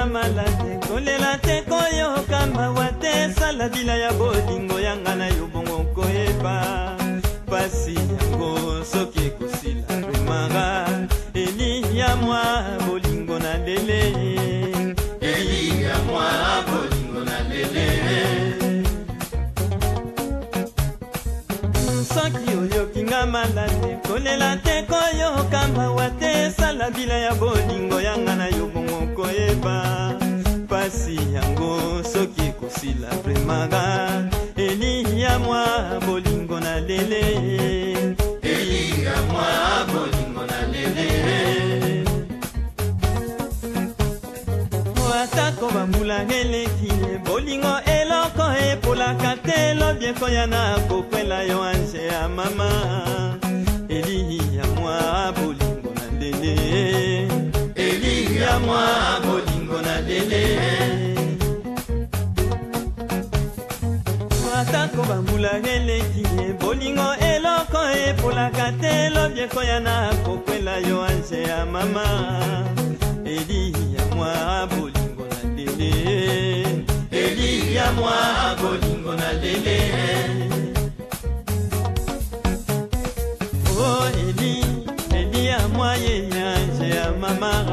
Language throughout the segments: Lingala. ya malade kolela te koyoka mawa te esala bila ya bolingo yanga na yo bongo koyeba pasi yango soki ekosila lumara eli ya mwa bolingo na leleye oyokinga malade kolela te koyoka mawa te esala mbila ya bolingo yanga na yo bongo koyeba pasi yango soki ekosila vremara eli ya mwa bolingo na lele eli ya mwa bolingo na lele atako bambulanga eleki bolingo eloko epolaka te elobi ekoya na kokwela yo ange ya mama eli ya mwa bolingo na ndele eli ya mwa bolingo na ndele atako bambulanga eleki bolingo eloko epolaka te elobi ekoya na kokwela yo ange ya mama eli ya mwa bolingo Oh, ẹ̀. Ó èmi, èmi ṣe àmàmà.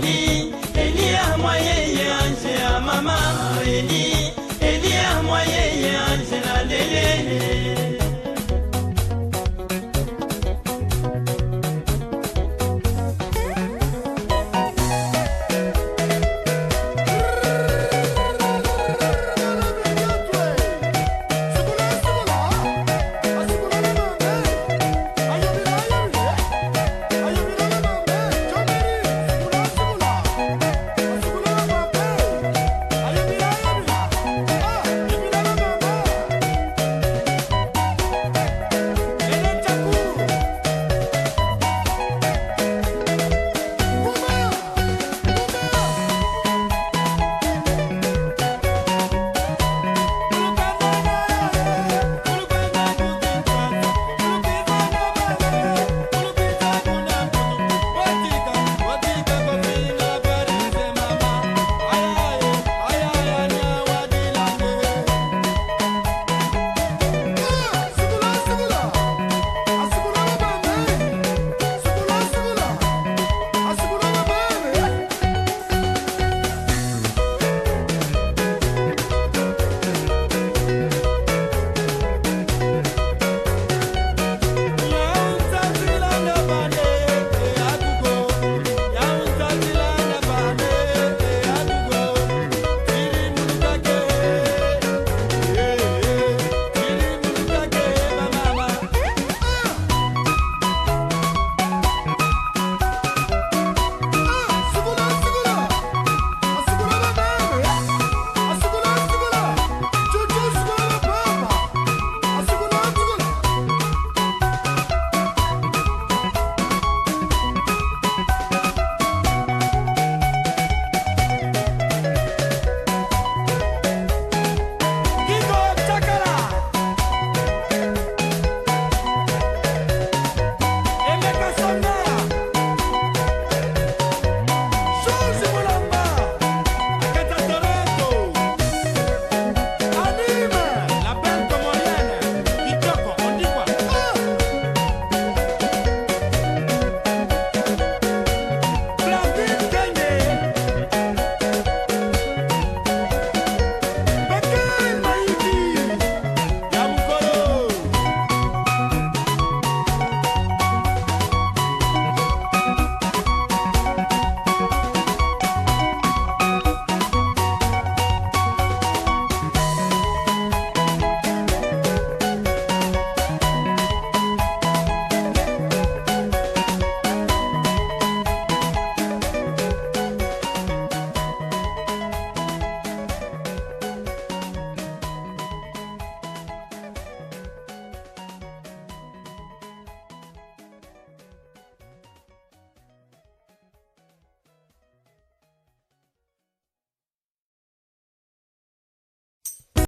Mini.